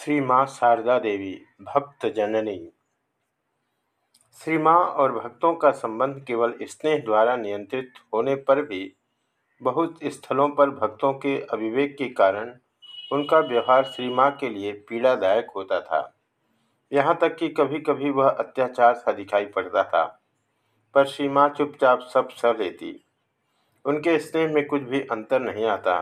श्री माँ शारदा देवी, भक्त जननी। श्री माँ और भक्तों का संबंध केवल स्नेह द्वारा नियंत्रित होने पर भी, बहुत स्थलों पर भक्तों के अविवेक के कारण उनका व्यवहार श्री माँ के लिए पीड़ादायक होता था। यहाँ तक कि कभी कभी वह अत्याचार सा दिखाई पड़ता था, पर श्री माँ चुपचाप सब सह लेती। उनके स्नेह में कुछ भी अंतर नहीं आता।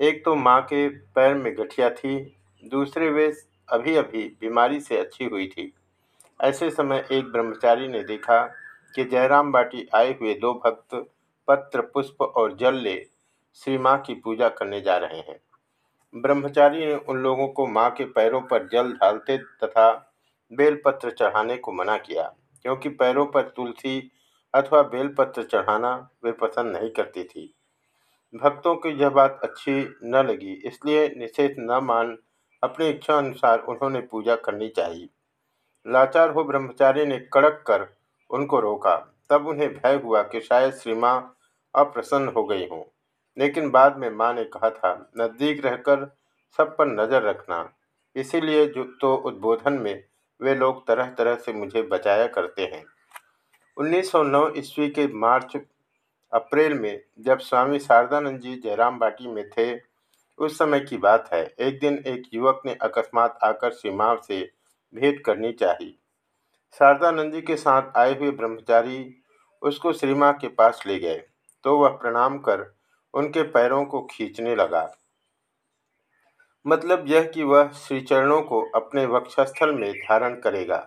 एक तो माँ के पैर में गठिया थी दूसरे वे अभी अभी बीमारी से अच्छी हुई थी। ऐसे समय एक ब्रह्मचारी ने देखा कि जयराम बाटी आए हुए दो भक्त पत्र, पुष्प और जल ले श्री माँ की पूजा करने जा रहे हैं। ब्रह्मचारी ने उन लोगों को माँ के पैरों पर जल ढालते तथा बेलपत्र चढ़ाने को मना किया, क्योंकि पैरों पर तुलसी अथवा बेलपत्र चढ़ाना वे पसंद नहीं करती थी। भक्तों की यह बात अच्छी न लगी, इसलिए निषेध न मान अपनी इच्छा अनुसार उन्होंने पूजा करनी चाहिए। लाचार हो ब्रह्मचारी ने कड़क कर उनको रोका। तब उन्हें भय हुआ कि शायद श्री माँ अप्रसन्न हो गई हों। लेकिन बाद में माँ ने कहा था, नज़दीक रहकर सब पर नज़र रखना। इसीलिए जो तो उद्बोधन में वे लोग तरह तरह से मुझे बचाया करते हैं। 1909 ईस्वी के मार्च, अप्रैल में जब स्वामी शारदानंद जी जयराम बाटी में थे उस समय की बात है। एक दिन एक युवक ने अकस्मात आकर श्री माँ से भेंट करनी चाहिए शारदानंद जी के साथ आए हुए ब्रह्मचारी उसको श्री माँ के पास ले गए तो वह प्रणाम कर उनके पैरों को खींचने लगा। मतलब यह कि वह श्री चरणों को अपने वक्षस्थल में धारण करेगा।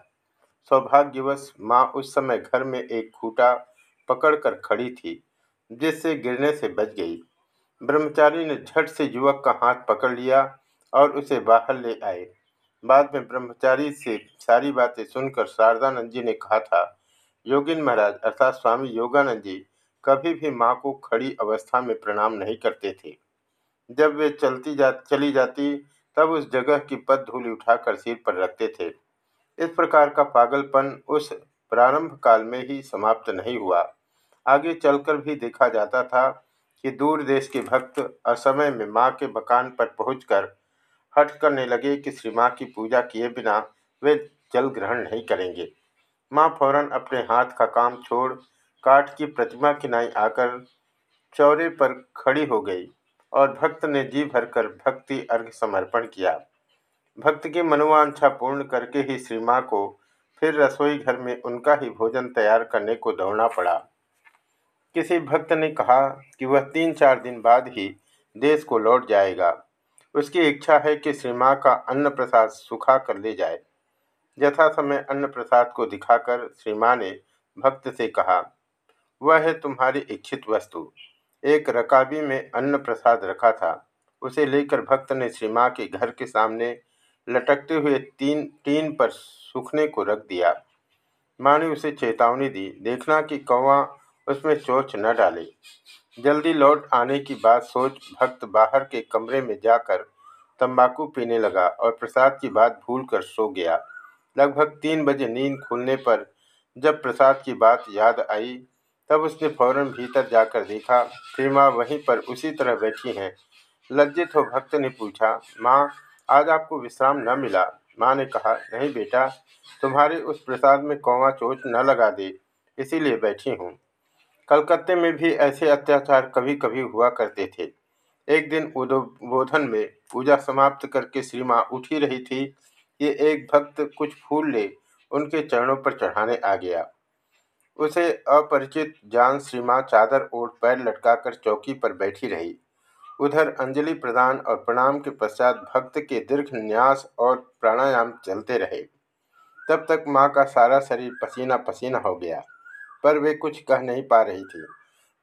सौभाग्यवश माँ उस समय घर में एक खूटा पकड़कर खड़ी थी, जिससे गिरने से बच गई। ब्रह्मचारी ने झट से युवक का हाथ पकड़ लिया और उसे बाहर ले आए। बाद में ब्रह्मचारी से सारी बातें सुनकर शारदानंद जी ने कहा था, योगिन महाराज, अर्थात स्वामी योगानंद जी कभी भी माँ को खड़ी अवस्था में प्रणाम नहीं करते थे। जब वे चलती जा, चली जाती, तब उस जगह की पद धूलि उठाकर सिर पर रखते थे। इस प्रकार का पागलपन उस प्रारंभ काल में ही समाप्त नहीं हुआ। आगे चलकर भी देखा जाता था कि दूर देश के भक्त असमय में माँ के मकान पर पहुंचकर हट करने लगे कि श्री माँ की पूजा किए बिना वे जल ग्रहण नहीं करेंगे। माँ फ़ौरन अपने हाथ का काम छोड़ काठ की प्रतिमा किनाई आकर चौरे पर खड़ी हो गई और भक्त ने जी भरकर भक्ति अर्घ समर्पण किया। भक्त की मनोवांछा पूर्ण करके ही श्री माँ को फिर रसोई घर में उनका ही भोजन तैयार करने को दौड़ना पड़ा। किसी भक्त ने कहा कि वह तीन चार दिन बाद ही देश को लौट जाएगा। उसकी इच्छा है कि श्री माँ का अन्न प्रसाद सुखा कर ले जाए। यथा समय अन्न प्रसाद को दिखाकर श्री माँ ने भक्त से कहा, वह है तुम्हारी इच्छित वस्तु। एक रकाबी में अन्न प्रसाद रखा था। उसे लेकर भक्त ने श्री माँ के घर के सामने लटकते हुए तीन, टीन पर सूखने को रख दिया। माँ ने उसे चेतावनी दी, देखना कि कौवा उसमें चोच न डाले। जल्दी लौट आने की बात सोच भक्त बाहर के कमरे में जाकर तंबाकू पीने लगा और प्रसाद की बात भूलकर सो गया। लगभग तीन बजे नींद खुलने पर जब प्रसाद की बात याद आई, तब उसने फ़ौरन भीतर जाकर देखा फिर माँ वहीं पर उसी तरह बैठी हैं। लज्जित हो भक्त ने पूछा, माँ, आज आपको विश्राम न मिला? माँ ने कहा, नहीं बेटा, तुम्हारे उस प्रसाद में कौवा चोट न लगा दे, इसीलिए बैठी हूँ। कलकत्ते में भी ऐसे अत्याचार कभी कभी हुआ करते थे। एक दिन उद्बोधन में पूजा समाप्त करके श्री माँ उठी रही थी कि एक भक्त कुछ फूल ले उनके चरणों पर चढ़ाने आ गया। उसे अपरिचित जान श्री माँ चादर ओढ़ पैर लटकाकर चौकी पर बैठी रही। उधर अंजलि प्रदान और प्रणाम के पश्चात भक्त के दीर्घ न्यास और प्राणायाम चलते रहे। तब तक माँ का सारा शरीर पसीना पसीना हो गया। पर वे कुछ कह नहीं पा रही थी।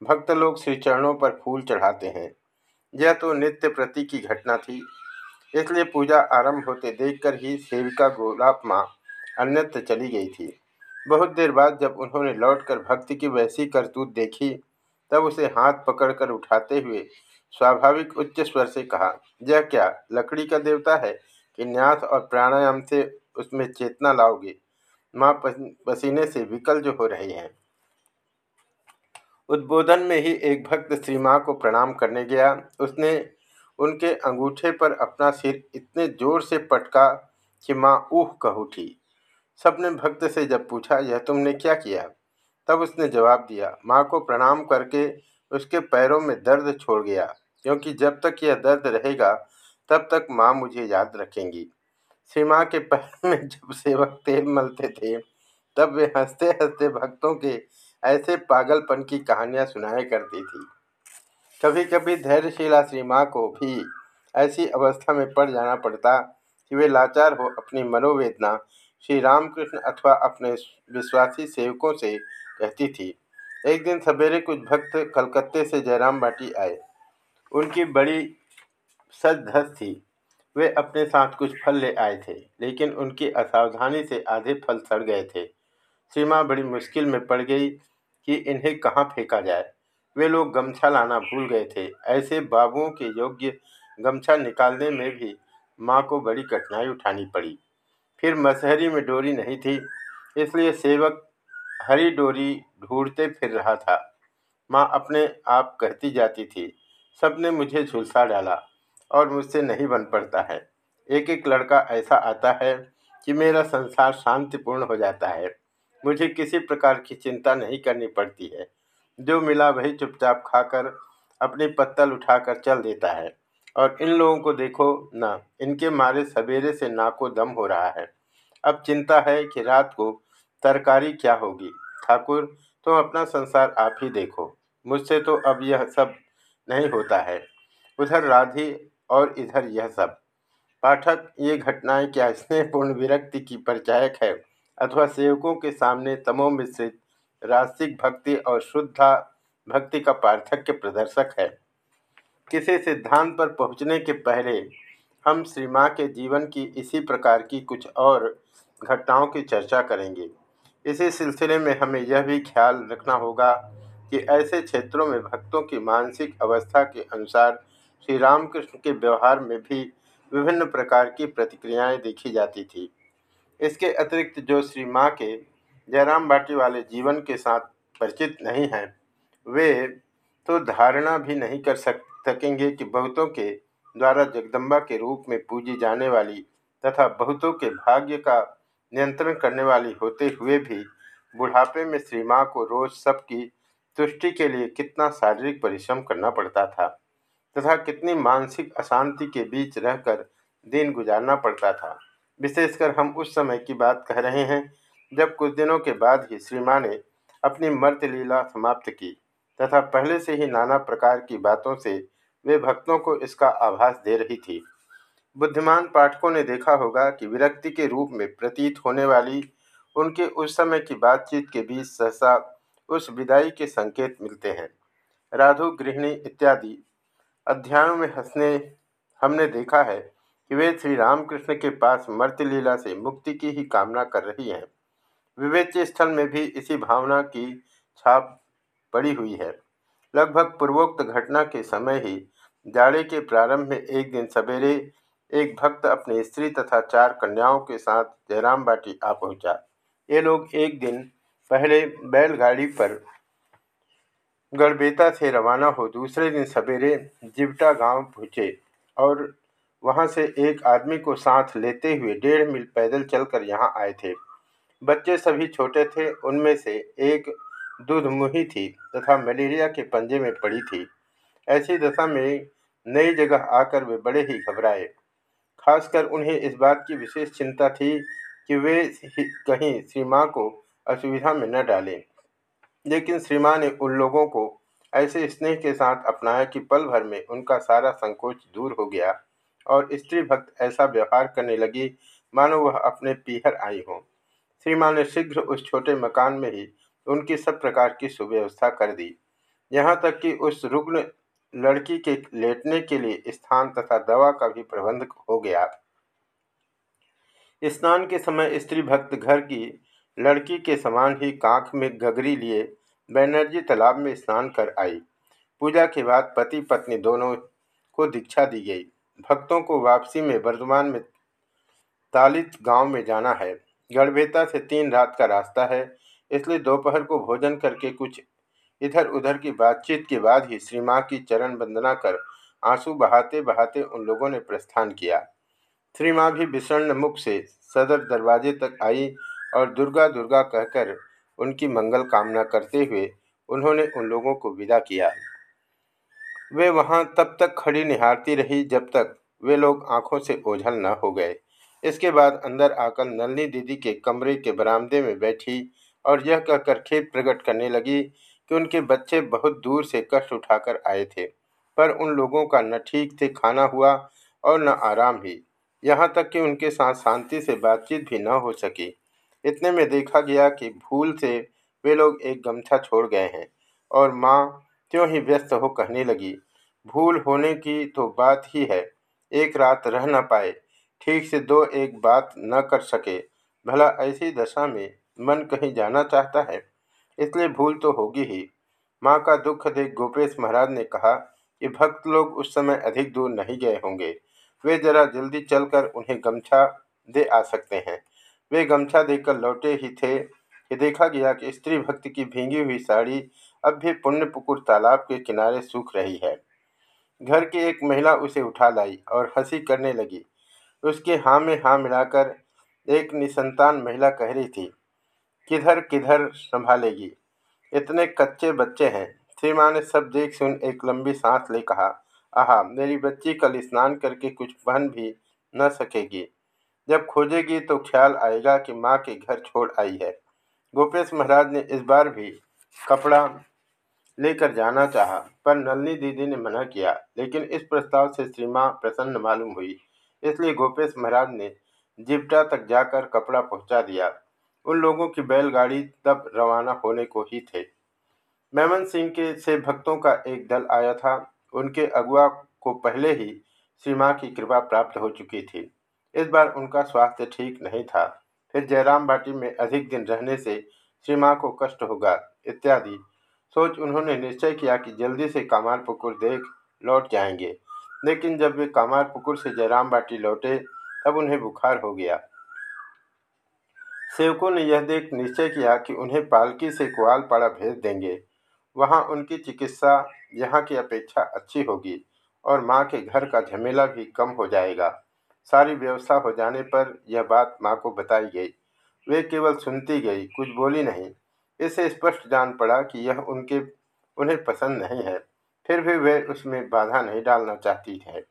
भक्त लोग श्री चरणों पर फूल चढ़ाते हैं। यह तो नित्य प्रति की घटना थी। इसलिए पूजा आरंभ होते देखकर ही सेविका गोलाप माँ अन्यत्र चली गई थी। बहुत देर बाद जब उन्होंने लौटकर भक्ति की वैसी करतूत देखी, तब उसे हाथ पकड़कर उठाते हुए स्वाभाविक उच्च स्वर से कहा, यह क्या, लकड़ी का देवता है कि न्यास और प्राणायाम से उसमें चेतना लाओगे? माँ पसीने से विकल जो हो रही हैं। उद्बोधन में ही एक भक्त श्री माँ को प्रणाम करने गया। उसने उनके अंगूठे पर अपना सिर इतने ज़ोर से पटका कि माँ ऊह कह उठी। सबने भक्त से जब पूछा, यह तुमने क्या किया? तब उसने जवाब दिया, माँ को प्रणाम करके उसके पैरों में दर्द छोड़ गया, क्योंकि जब तक यह दर्द रहेगा, तब तक माँ मुझे याद रखेंगी। श्री माँ के पैर में जब सेवक तेल मलते थे, तब वे हँसते हँसते भक्तों के ऐसे पागलपन की कहानियाँ सुनाया करती थी। कभी कभी धैर्यशिला श्री माँ को भी ऐसी अवस्था में पड़ जाना पड़ता कि वे लाचार हो अपनी मनोवेदना श्री रामकृष्ण अथवा अपने विश्वासी सेवकों से कहती थी। एक दिन सवेरे कुछ भक्त कलकत्ते से जयराम बाटी आए। उनकी बड़ी सज धज थी। वे अपने साथ कुछ फल ले आए थे, लेकिन उनकी असावधानी से आधे फल सड़ गए थे। सीमा बड़ी मुश्किल में पड़ गई कि इन्हें कहाँ फेंका जाए। वे लोग गमछा लाना भूल गए थे। ऐसे बाबुओं के योग्य गमछा निकालने में भी माँ को बड़ी कठिनाई उठानी पड़ी। फिर मसहरी में डोरी नहीं थी, इसलिए सेवक हरी डोरी ढूंढते फिर रहा था। माँ अपने आप कहती जाती थी, सबने मुझे झुलसा डाला और मुझसे नहीं बन पड़ता है। एक एक लड़का ऐसा आता है कि मेरा संसार शांतिपूर्ण हो जाता है। मुझे किसी प्रकार की चिंता नहीं करनी पड़ती है। जो मिला वही चुपचाप खाकर अपनी पत्तल उठाकर चल देता है। और इन लोगों को देखो ना, इनके मारे सवेरे से नाको दम हो रहा है। अब चिंता है कि रात को तरकारी क्या होगी। ठाकुर, तुम अपना संसार आप ही देखो। मुझसे तो अब यह सब नहीं होता है। उधर राधि और इधर यह सब। पाठक, ये घटनाएँ क्या स्नेहपूर्ण विरक्ति की परिचायक है? अथवा सेवकों के सामने तमो मिश्रित, रास्तिक भक्ति और शुद्धा भक्ति का पार्थक्य प्रदर्शक है। किसी सिद्धांत पर पहुँचने के पहले हम श्री माँ के जीवन की इसी प्रकार की कुछ और घटनाओं की चर्चा करेंगे। इसी सिलसिले में हमें यह भी ख्याल रखना होगा कि ऐसे क्षेत्रों में भक्तों की मानसिक अवस्था के अनुसार श्री रामकृष्ण के व्यवहार में भी विभिन्न प्रकार की प्रतिक्रियाएँ देखी जाती थी। इसके अतिरिक्त जो श्री माँ के जयराम बाटी वाले जीवन के साथ परिचित नहीं हैं, वे तो धारणा भी नहीं कर सक, सकेंगे कि बहुतों के द्वारा जगदम्बा के रूप में पूजी जाने वाली तथा बहुतों के भाग्य का नियंत्रण करने वाली होते हुए भी बुढ़ापे में श्री माँ को रोज सबकी तुष्टि के लिए कितना शारीरिक परिश्रम करना पड़ता था तथा कितनी मानसिक अशांति के बीच रहकर दिन गुजारना पड़ता था। विशेषकर हम उस समय की बात कह रहे हैं, जब कुछ दिनों के बाद ही श्री ने अपनी मर्त लीला समाप्त की तथा पहले से ही नाना प्रकार की बातों से वे भक्तों को इसका आभास दे रही थी। बुद्धिमान पाठकों ने देखा होगा कि विरक्ति के रूप में प्रतीत होने वाली उनके उस समय की बातचीत के बीच सहसा उस विदाई के संकेत मिलते हैं। राधु, गृहिणी इत्यादि अध्यायों में हंसने हमने देखा है कि वे श्री रामकृष्ण के पास मर्त्यलीला से मुक्ति की ही कामना कर रही हैं। विवेच्य स्थल में भी इसी भावना की छाप पड़ी हुई है। लगभग पूर्वोक्त घटना के समय ही जाड़े के प्रारंभ में एक दिन सवेरे एक भक्त अपने स्त्री तथा चार कन्याओं के साथ जयराम बाटी आ पहुँचा। ये लोग एक दिन पहले बैलगाड़ी पर गड़बेता से रवाना हो दूसरे दिन सवेरे जिवटा गाँव पहुँचे और वहाँ से एक आदमी को साथ लेते हुए डेढ़ मील पैदल चलकर यहाँ आए थे। बच्चे सभी छोटे थे, उनमें से एक दूध मुही थी तथा मलेरिया के पंजे में पड़ी थी। ऐसी दशा में नई जगह आकर वे बड़े ही घबराए। खासकर उन्हें इस बात की विशेष चिंता थी कि वे कहीं श्री माँ को असुविधा में न डालें। लेकिन श्री ने उन लोगों को ऐसे स्नेह के साथ अपनाया कि पल भर में उनका सारा संकोच दूर हो गया। और स्त्री भक्त ऐसा व्यवहार करने लगी, मानो वह अपने पीहर आई हों। श्री माँ ने शीघ्र उस छोटे मकान में ही उनकी सब प्रकार की सुव्यवस्था कर दी। यहाँ तक कि उस रुग्ण लड़की के लेटने के लिए स्थान तथा दवा का भी प्रबंध हो गया। स्नान के समय स्त्री भक्त घर की लड़की के समान ही कांख में गगरी लिए बैनर्जी तालाब में स्नान कर आई। पूजा के बाद पति पत्नी दोनों को दीक्षा दी गई। भक्तों को वापसी में वर्धमान में तालित गाँव में जाना है। गढ़भेता से तीन रात का रास्ता है, इसलिए दोपहर को भोजन करके कुछ इधर उधर की बातचीत के बाद ही श्री माँ की चरण वंदना कर आँसू बहाते बहाते उन लोगों ने प्रस्थान किया। श्री माँ भी विषण मुख से सदर दरवाजे तक आई और दुर्गा दुर्गा कहकर उनकी मंगल कामना करते हुए उन्होंने उन लोगों को विदा किया। वे वहाँ तब तक खड़ी निहारती रही जब तक वे लोग आँखों से ओझल न हो गए। इसके बाद अंदर आकर नलनी दीदी के कमरे के बरामदे में बैठी और यह कहकर खेत प्रकट करने लगी कि उनके बच्चे बहुत दूर से कष्ट उठाकर आए थे, पर उन लोगों का न ठीक से खाना हुआ और न आराम ही यहाँ तक कि उनके साथ शांति से बातचीत भी न हो सकी। इतने में देखा गया कि भूल से वे लोग एक गमछा छोड़ गए हैं और माँ त्यों ही व्यस्त हो कहने लगी। भूल होने की तो बात ही है। एक रात रह न पाए, ठीक से दो एक बात न कर सके। भला ऐसी दशा में मन कहीं जाना चाहता है? इसलिए भूल तो होगी ही। माँ का दुख देख गोपेश महाराज ने कहा कि भक्त लोग उस समय अधिक दूर नहीं गए होंगे। वे जरा जल्दी चलकर उन्हें गमछा दे आ सकते हैं। वे गमछा देकर लौटे ही थे कि देखा गया कि स्त्री भक्त की भींगी हुई साड़ी अब भी पुण्यपुकुर तालाब के किनारे सूख रही है। घर की एक महिला उसे उठा लाई और हँसी करने लगी। उसके हाँ में हाँ मिलाकर एक निसंतान महिला कह रही थी, किधर किधर संभालेगी? इतने कच्चे बच्चे हैं। श्री ने सब देख सुन एक लंबी सांस ले कहा, आहा, मेरी बच्ची कल स्नान करके कुछ पहन भी न सकेगी। जब खोजेगी तो ख्याल आएगा कि माँ के घर छोड़ आई है। गोपेश महाराज ने इस बार भी कपड़ा लेकर जाना चाहा, पर नलनी दीदी ने मना किया। लेकिन इस प्रस्ताव से श्री माँ प्रसन्न मालूम हुई। इसलिए गोपेश महाराज ने जिप्टा तक जाकर कपड़ा पहुँचा दिया। उन लोगों की बैलगाड़ी तब रवाना होने को ही थे। मेमन सिंह के, से भक्तों का एक दल आया था। उनके अगुआ को पहले ही श्री माँ की कृपा प्राप्त हो चुकी थी। इस बार उनका स्वास्थ्य ठीक नहीं था। फिर जयराम बाटी में अधिक दिन रहने से श्री माँ को कष्ट होगा, इत्यादि। सोच उन्होंने निश्चय किया कि जल्दी से कामार पुकुर देख लौट जाएँगे। लेकिन जब वे कामार पुकुर से जयराम बाटी लौटे, तब उन्हें बुखार हो गया। सेवकों ने यह देख निश्चय किया कि उन्हें पालकी से कुआलपाड़ा भेज देंगे। वहाँ उनकी चिकित्सा, यहाँ की अपेक्षा अच्छी होगी और माँ के घर का झमेला भी कम हो जाएगा। सारी व्यवस्था हो जाने पर यह बात माँ को बताई गई। वे केवल सुनती गई, कुछ बोली नहीं। इससे स्पष्ट जान पड़ा कि यह उनके, उन्हें पसंद नहीं है। फिर भी वे उसमें बाधा नहीं डालना चाहती है।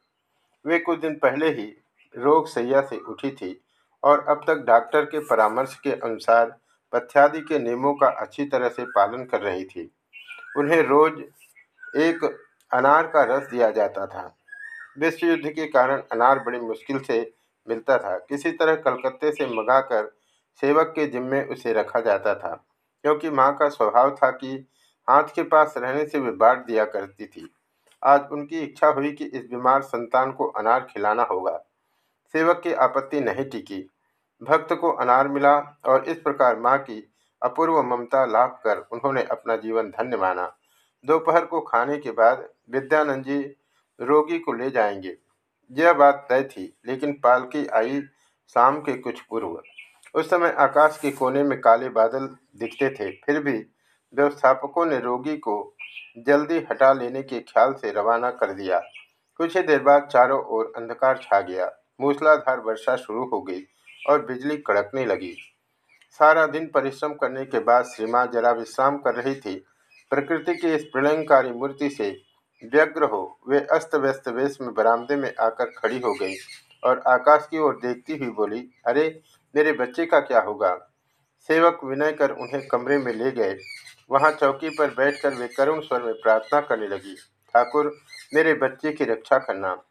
वे कुछ दिन पहले ही रोग सैया से उठी थी और अब तक डॉक्टर के परामर्श के अनुसार पथ्यादि के नियमों का अच्छी तरह से पालन कर रही थी। उन्हें रोज एक अनार का रस दिया जाता था। विश्व युद्ध के कारण अनार बड़ी मुश्किल से मिलता था। किसी तरह कलकत्ते से मंगाकर सेवक के जिम्मे उसे रखा जाता था। क्योंकि माँ का स्वभाव था कि हाथ के पास रहने से वे बांट दिया करती थी। आज उनकी इच्छा हुई कि इस बीमार संतान को अनार खिलाना होगा। सेवक की आपत्ति नहीं टिकी। भक्त को अनार मिला और इस प्रकार माँ की अपूर्व ममता लाभ कर उन्होंने अपना जीवन धन्य माना। दोपहर को खाने के बाद विद्यानंद जी रोगी को ले जाएँगे। यह बात तय थी, लेकिन पालकी आई शाम के कुछ पूर्व। उस समय आकाश के कोने में काले बादल दिखते थे। फिर भी व्यवस्थापकों ने रोगी को जल्दी हटा लेने के ख्याल से रवाना कर दिया। कुछ ही देर बाद चारों ओर अंधकार छा गया। मूसलाधार वर्षा शुरू हो गई और बिजली कड़कने लगी। सारा दिन परिश्रम करने के बाद श्री जरा विश्राम कर रही थी। प्रकृति की इस प्रलयंकारी मूर्ति से व्यग्र हो, वे अस्त व्यस्त वेश में बरामदे में आकर खड़ी हो गई और आकाश की ओर देखती हुई बोली, अरे मेरे बच्चे का क्या होगा? सेवक विनय कर उन्हें कमरे में ले गए। वहाँ चौकी पर बैठकर वे करुण स्वर में प्रार्थना करने लगी। ठाकुर, मेरे बच्चे की रक्षा करना।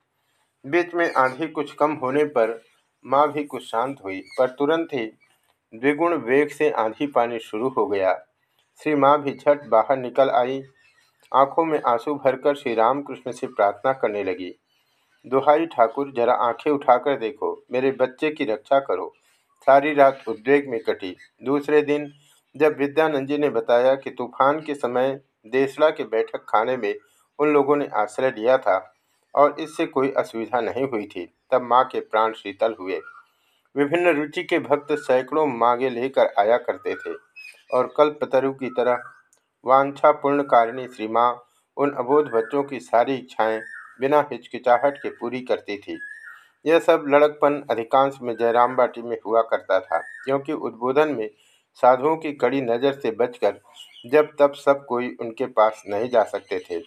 बीच में आंधी कुछ कम होने पर माँ भी कुछ शांत हुई, पर तुरंत ही द्विगुण वेग से आंधी पानी शुरू हो गया। श्री माँ भी झट बाहर निकल आई। आँखों में आँसू भरकर श्री रामकृष्ण से प्रार्थना करने लगी। दुहाई ठाकुर, जरा आँखें उठाकर देखो। मेरे बच्चे की रक्षा करो। सारी रात उद्वेग में कटी। दूसरे दिन, जब विद्यानंद जी ने बताया कि तूफ़ान के समय देसला के बैठक खाने में उन लोगों ने आश्रय लिया था और इससे कोई असुविधा नहीं हुई थी, तब माँ के प्राण शीतल हुए। विभिन्न रुचि के भक्त सैकड़ों मांगे लेकर आया करते थे और कल्पतरु की तरह वांछा पूर्ण कारिणी श्री माँ उन अबोध बच्चों की सारी इच्छाएँ बिना हिचकिचाहट के पूरी करती थी। यह सब लड़कपन अधिकांश में जयराम बाटी में हुआ करता था, क्योंकि उद्बोधन में साधुओं की कड़ी नज़र से बचकर जब तब सब कोई उनके पास नहीं जा सकते थे।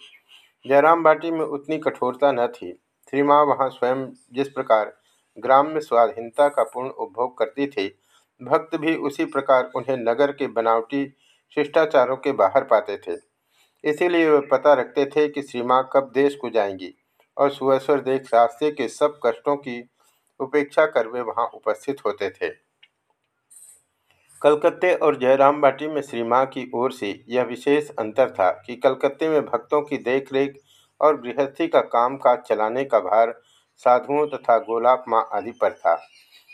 जयराम बाटी में उतनी कठोरता न थी। श्री माँ वहाँ स्वयं जिस प्रकार ग्राम में स्वाधीनता का पूर्ण उपभोग करती थी, भक्त भी उसी प्रकार उन्हें नगर के बनावटी शिष्टाचारों के बाहर पाते थे। इसीलिए वे पता रखते थे कि श्री माँ कब देश को जाएँगी। और सुअस्वर देख रास्ते के सब कष्टों की उपेक्षा कर वे वहाँ उपस्थित होते थे। कलकत्ते और जयराम बाटी में श्री माँ की ओर से यह विशेष अंतर था कि कलकत्ते में भक्तों की देखरेख और गृहस्थी का काम काज चलाने का भार साधुओं तथा गोलाप माँ आदि पर था।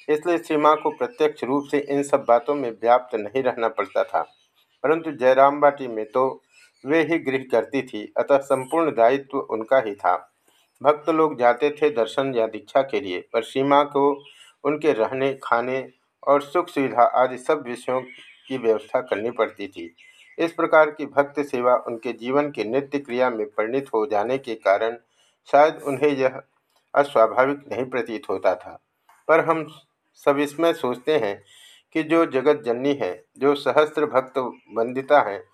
इसलिए श्री माँ को प्रत्यक्ष रूप से इन सब बातों में व्याप्त नहीं रहना पड़ता था। परंतु जयराम बाटी में तो वे ही गृह करती थी, अतः संपूर्ण दायित्व उनका ही था। भक्त लोग जाते थे दर्शन या दीक्षा के लिए, पर सीमा को उनके रहने, खाने और सुख सुविधा आदि सब विषयों की व्यवस्था करनी पड़ती थी। इस प्रकार की भक्त सेवा उनके जीवन के नित्य क्रिया में परिणित हो जाने के कारण शायद उन्हें यह अस्वाभाविक नहीं प्रतीत होता था। पर हम सब इसमें सोचते हैं कि जो जगत जननी है, जो सहस्त्र भक्त वंदिता हैं,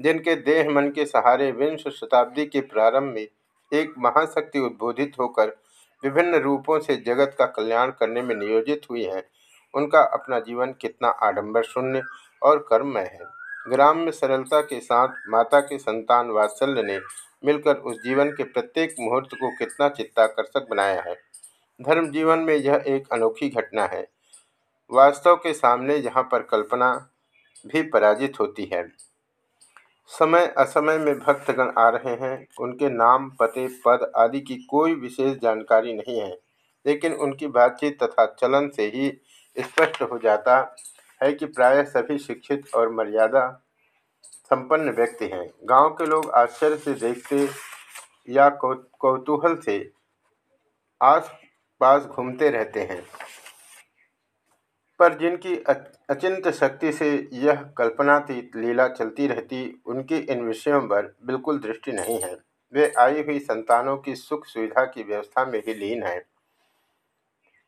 जिनके देह मन के सहारे विंश शताब्दी के प्रारंभ में एक महाशक्ति उद्बोधित होकर विभिन्न रूपों से जगत का कल्याण करने में नियोजित हुई हैं। उनका अपना जीवन कितना आडंबर शून्य और कर्ममय है। ग्राम में सरलता के साथ माता के संतान वात्सल्य ने मिलकर उस जीवन के प्रत्येक मुहूर्त को कितना चित्ताकर्षक बनाया है। धर्म जीवन में यह एक अनोखी घटना है। वास्तव के सामने यहाँ पर कल्पना भी पराजित होती है। समय, असमय में भक्तगण आ रहे हैं। उनके नाम, पते, पद आदि की कोई विशेष जानकारी नहीं है। लेकिन उनकी बातचीत तथा चलन से ही स्पष्ट हो जाता है कि प्रायः सभी शिक्षित और मर्यादा संपन्न व्यक्ति हैं। गाँव के लोग आश्चर्य से देखते या कौतूहल से आस पास घूमते रहते हैं। पर जिनकी अचिंत शक्ति से यह कल्पनातीत लीला चलती रहती, उनकी इन विषयों पर बिल्कुल दृष्टि नहीं है। वे आई हुई संतानों की सुख सुविधा की व्यवस्था में ही लीन हैं।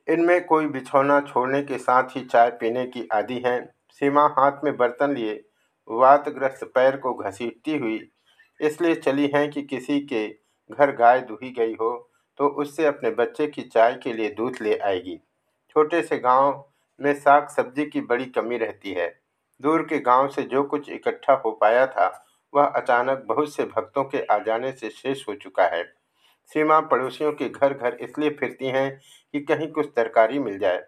इनमें कोई बिछौना छोड़ने के साथ ही चाय पीने की आदि है। सीमा हाथ में बर्तन लिए, वातग्रस्त पैर को घसीटती हुई, इसलिए चली हैं कि किसी के घर गाय दुही गई हो तो उससे अपने बच्चे की चाय के लिए दूध ले आएगी। छोटे से गाँव में साग सब्ज़ी की बड़ी कमी रहती है। दूर के गाँव से जो कुछ इकट्ठा हो पाया था, वह अचानक बहुत से भक्तों के आ जाने से शेष हो चुका है। सीमा पड़ोसियों के घर घर इसलिए फिरती हैं कि कहीं कुछ तरकारी मिल जाए।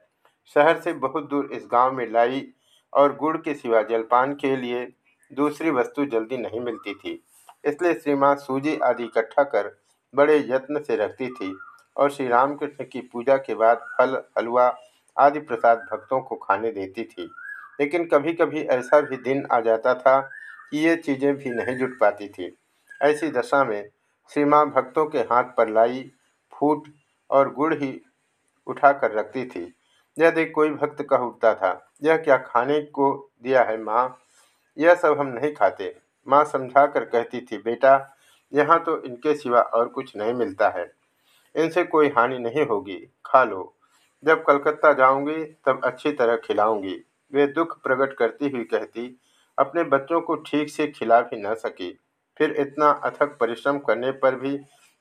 शहर से बहुत दूर इस गाँव में लाई और गुड़ के सिवा जलपान के लिए दूसरी वस्तु जल्दी नहीं मिलती थी। इसलिए श्री माँ सूजी आदि इकट्ठा कर बड़े यत्न से रखती थी और श्री रामकृष्ण की पूजा के बाद फल, हलवा आदि प्रसाद भक्तों को खाने देती थी। लेकिन कभी कभी ऐसा भी दिन आ जाता था कि ये चीज़ें भी नहीं जुट पाती थी। ऐसी दशा में श्री माँ भक्तों के हाथ पर लाई फूट और गुड़ ही उठा कर रखती थी। यह देख कोई भक्त कह उठता था, यह क्या खाने को दिया है माँ? यह सब हम नहीं खाते। माँ समझा कर कहती थी, बेटा, यहाँ तो इनके सिवा और कुछ नहीं मिलता है। इनसे कोई हानि नहीं होगी। खा लो। जब कलकत्ता जाऊँगी, तब अच्छी तरह खिलाऊँगी। वे दुख प्रकट करती हुई कहती, अपने बच्चों को ठीक से खिला भी न सकी। फिर इतना अथक परिश्रम करने पर भी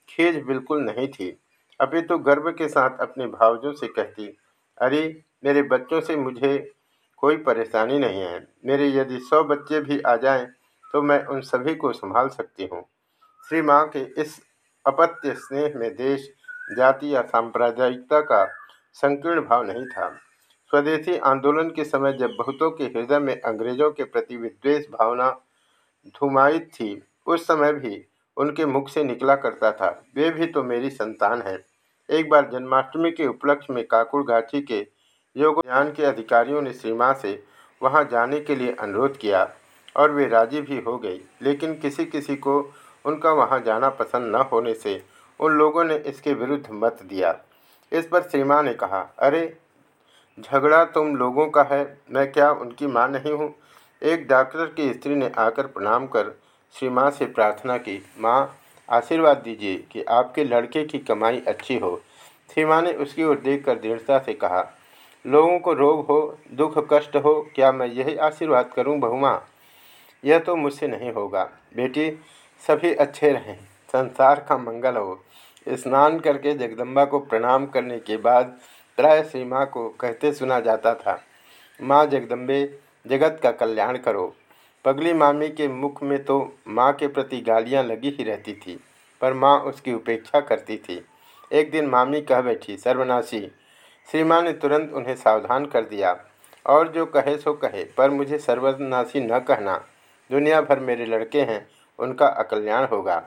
खीज बिल्कुल नहीं थी। अभी तो गर्व के साथ अपने भावजों से कहती, अरे, मेरे बच्चों से मुझे कोई परेशानी नहीं है। मेरे यदि सौ बच्चे भी आ जाएँ तो मैं उन सभी को संभाल सकती हूँ। श्री माँ के इस अपत्य स्नेह में देश, जाति या सांप्रदायिकता का संकीर्ण भाव नहीं था। स्वदेशी आंदोलन के समय जब बहुतों के हृदय में अंग्रेज़ों के प्रति विद्वेष भावना धुमायित थी, उस समय भी उनके मुख से निकला करता था, वे भी तो मेरी संतान है। एक बार जन्माष्टमी के उपलक्ष्य में काकुड़ गाछी के योग ज्ञान के अधिकारियों ने श्री से वहाँ जाने के लिए अनुरोध किया और वे राज़ी भी हो गई, लेकिन किसी किसी को उनका वहाँ जाना पसंद न होने से उन लोगों ने इसके विरुद्ध मत दिया। इस पर श्री माँ ने कहा, अरे, झगड़ा तुम लोगों का है, मैं क्या उनकी माँ नहीं हूँ? एक डॉक्टर की स्त्री ने आकर प्रणाम कर श्री माँ से प्रार्थना की, माँ, आशीर्वाद दीजिए कि आपके लड़के की कमाई अच्छी हो। सीमा ने उसकी ओर देखकर दृढ़ता से कहा, लोगों को रोग हो, दुख, कष्ट हो, क्या मैं यही आशीर्वाद करूँ बहुमा यह तो मुझसे नहीं होगा। बेटी, सभी अच्छे रहें, संसार का मंगल हो। स्नान करके जगदम्बा को प्रणाम करने के बाद प्राय श्री माँ को कहते सुना जाता था, माँ जगदम्बे, जगत का कल्याण करो पगली मामी के मुख में तो माँ के प्रति गालियाँ लगी ही रहती थी, पर माँ उसकी उपेक्षा करती थी। एक दिन मामी कह बैठी, सर्वनाशी, श्री माँ ने तुरंत उन्हें सावधान कर दिया। और जो कहे सो कहे, पर मुझे सर्वनाशी न कहना। दुनिया भर मेरे लड़के हैं, उनका अकल्याण होगा।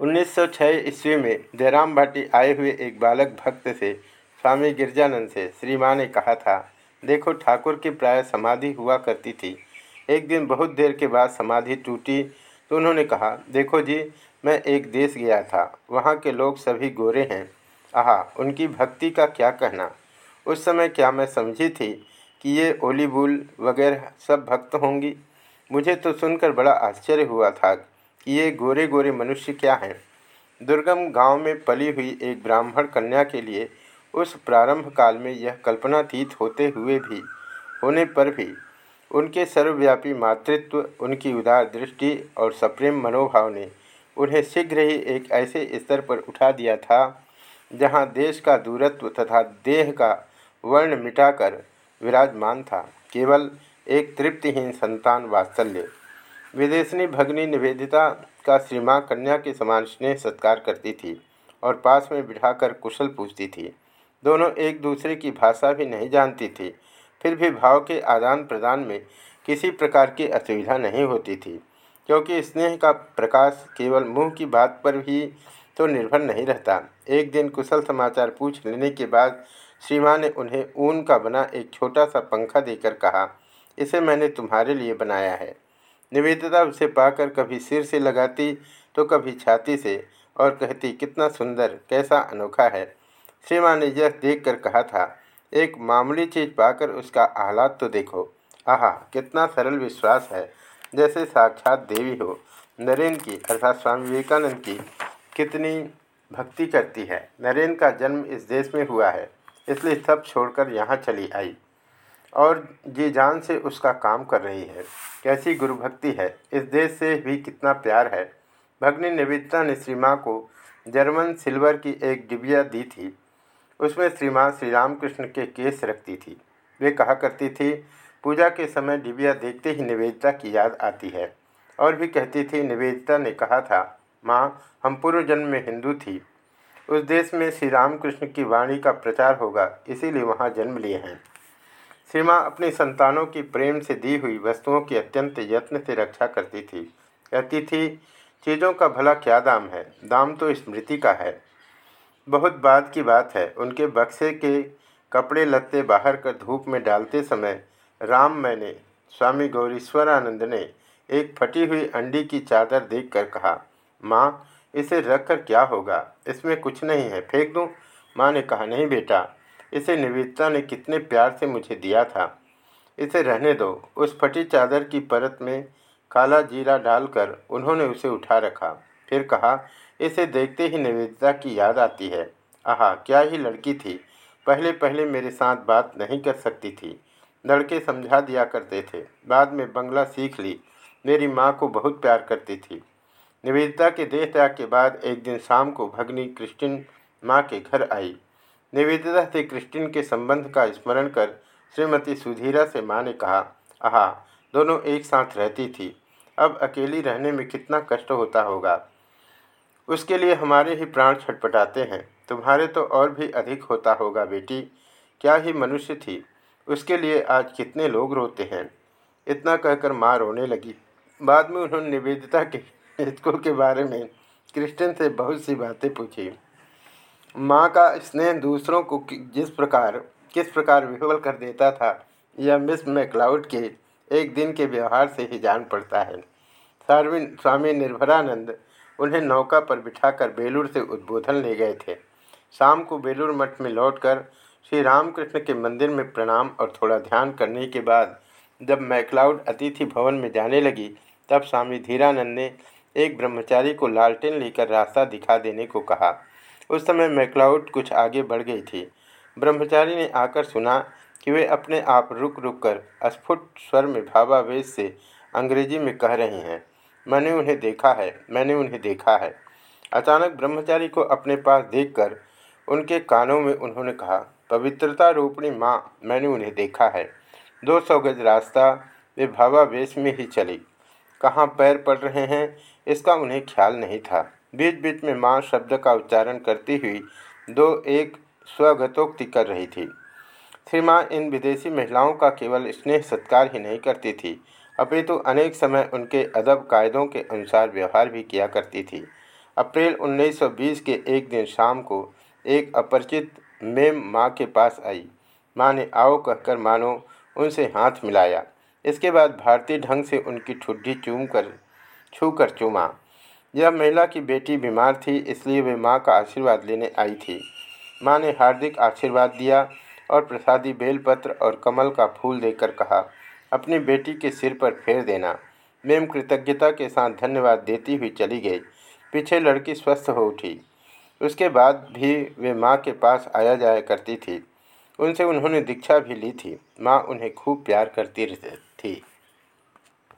1906 ईस्वी में जयराम भाटी आए हुए एक बालक भक्त से, स्वामी गिरजानंद से श्री ने कहा था, देखो, ठाकुर की प्राय समाधि हुआ करती थी। एक दिन बहुत देर के बाद समाधि टूटी तो उन्होंने कहा, देखो जी, मैं एक देश गया था, वहाँ के लोग सभी गोरे हैं। आह, उनकी भक्ति का क्या कहना? उस समय क्या मैं समझी थी कि ये ओलीबुल वगैरह सब भक्त होंगी? मुझे तो सुनकर बड़ा आश्चर्य हुआ था ये गोरे गोरे मनुष्य क्या हैं? दुर्गम गाँव में पली हुई एक ब्राह्मण कन्या के लिए उस प्रारंभ काल में यह कल्पनातीत होते हुए भी, होने पर भी, उनके सर्वव्यापी मातृत्व, उनकी उदार दृष्टि और सप्रेम मनोभाव ने उन्हें शीघ्र ही एक ऐसे स्तर पर उठा दिया था, जहाँ देश का दूरत्व तथा देह का वर्ण मिटाकर विराजमान था। केवल एक तृप्तिहीन संतान वात्सल्य। विदेशनी भगनी निवेदिता का श्री माँ कन्या के समान स्नेह सत्कार करती थी और पास में बिठाकर कुशल पूछती थी। दोनों एक दूसरे की भाषा भी नहीं जानती थी। फिर भी भाव के आदान प्रदान में किसी प्रकार की असुविधा नहीं होती थी। क्योंकि स्नेह का प्रकाश केवल मुँह की बात पर ही तो निर्भर नहीं रहता। एक दिन कुशल समाचार पूछ लेने के बाद श्री ने उन्हें ऊन का बना एक छोटा सा पंखा देकर कहा, इसे मैंने तुम्हारे लिए बनाया है। निवेदिता उसे पाकर कभी सिर से लगाती तो कभी छाती से, और कहती, कितना सुंदर, कैसा अनोखा है। श्री ने यह देखकर कहा था, एक मामूली चीज़ पाकर उसका आह्लाद तो देखो। आहा, कितना सरल विश्वास है। जैसे साक्षात देवी हो नरेंद्र की, अर्थात स्वामी विवेकानंद की, कितनी भक्ति करती है। नरेंद्र का जन्म इस देश में हुआ है, इसलिए सब छोड़कर यहाँ चली आई। और जी जान से उसका काम कर रही है। कैसी गुरु भक्ति है। इस देश से भी कितना प्यार है। भगनी निवेदिता ने श्री माँ को जर्मन सिल्वर की एक डिबिया दी थी। उसमें श्री माँ श्री रामकृष्ण के केस रखती थी। वे कहा करती थी, पूजा के समय डिबिया देखते ही निवेदिता की याद आती है। और भी कहती थी, निवेदिता ने कहा था, माँ, हम पूर्व जन्म में हिंदू थी। उस देश में श्री रामकृष्ण की वाणी का प्रचार होगा, इसीलिए वहाँ जन्म लिए हैं श्री माँ अपनी संतानों की प्रेम से दी हुई वस्तुओं की अत्यंत यत्न से रक्षा करती थी। कहती थी चीज़ों का भला क्या दाम है? दाम तो स्मृति का है। बहुत बाद की बात है। उनके बक्से के कपड़े लत्ते बाहर कर धूप में डालते समय राम मैंने, स्वामी गौरीश्वरानंद ने एक फटी हुई अंडी की चादर देखकर कहा, माँ, इसे रख कर क्या होगा? इसमें कुछ नहीं है। फेंक दूँ? माँ ने कहा, नहीं बेटा इसे निवेदिता ने कितने प्यार से मुझे दिया था। इसे रहने दो। उस फटी चादर की परत में काला जीरा डालकर उन्होंने उसे उठा रखा। फिर कहा, इसे देखते ही निवेदिता की याद आती है। आहा, क्या ही लड़की थी। पहले पहले मेरे साथ बात नहीं कर सकती थी। लड़के समझा दिया करते थे। बाद में बंगला सीख ली। मेरी माँ को बहुत प्यार करती थी। निवेदिता के देह त्याग के बाद एक दिन शाम को भगनी क्रिस्टिन माँ के घर आई। निवेदिता से क्रिस्टिन के संबंध का स्मरण कर श्रीमती सुधीरा से माँ ने कहा, आहा, दोनों एक साथ रहती थी। अब अकेली रहने में कितना कष्ट होता होगा। उसके लिए हमारे ही प्राण छटपटाते हैं। तुम्हारे तो और भी अधिक होता होगा बेटी। क्या ही मनुष्य थी। उसके लिए आज कितने लोग रोते हैं? इतना कहकर माँ रोने लगी। बाद में उन्होंने निवेदिता के स्कूल के बारे में क्रिस्टन से बहुत सी बातें पूछी। माँ का स्नेह दूसरों को जिस प्रकार, किस प्रकार विह्वल कर देता था, यह मिस मैक्लाउड के एक दिन के व्यवहार से ही जान पड़ता है। सार्विन, स्वामी निर्भरानंद उन्हें नौका पर बिठाकर बेलूर से उद्बोधन ले गए थे। शाम को बेलूर मठ में लौटकर श्री रामकृष्ण के मंदिर में प्रणाम और थोड़ा ध्यान करने के बाद जब मैकलाउड अतिथि भवन में जाने लगी, तब स्वामी धीरानंद ने एक ब्रह्मचारी को लालटेन लेकर रास्ता दिखा देने को कहा। उस समय मैकलाउड कुछ आगे बढ़ गई थी। ब्रह्मचारी ने आकर सुना कि वे अपने आप रुक रुक कर स्फुट स्वर में भावावेश से अंग्रेज़ी में कह रही हैं, मैंने उन्हें देखा है, मैंने उन्हें देखा है। अचानक ब्रह्मचारी को अपने पास देखकर उनके कानों में उन्होंने कहा, पवित्रता रूपणी माँ, मैंने उन्हें देखा है। दो सौ गज रास्ता, वे भावावेश में ही चली। कहाँ पैर पड़ रहे हैं, इसका उन्हें ख्याल नहीं था। बीच बीच में माँ शब्द का उच्चारण करती हुई दो एक स्वगतोक्ति कर रही थी। श्री माँ इन विदेशी महिलाओं का केवल स्नेह सत्कार ही नहीं करती थी, अपितु तो अनेक समय उनके अदब कायदों के अनुसार व्यवहार भी किया करती थी। अप्रैल 1920 के एक दिन शाम को एक अपरिचित मेम माँ के पास आई। माँ ने आओ कहकर मानो उनसे हाथ मिलाया। इसके बाद भारतीय ढंग से उनकी ठुड्डी चूम कर, छू कर चूमा। यह महिला की बेटी बीमार थी, इसलिए वे माँ का आशीर्वाद लेने आई थी। माँ ने हार्दिक आशीर्वाद दिया और प्रसादी बेलपत्र और कमल का फूल देकर कहा, अपनी बेटी के सिर पर फेर देना। मेम कृतज्ञता के साथ धन्यवाद देती हुई चली गई। पीछे लड़की स्वस्थ हो उठी। उसके बाद भी वे माँ के पास आया जाया करती थी। उनसे उन्होंने दीक्षा भी ली थी। माँ उन्हें खूब प्यार करती थी।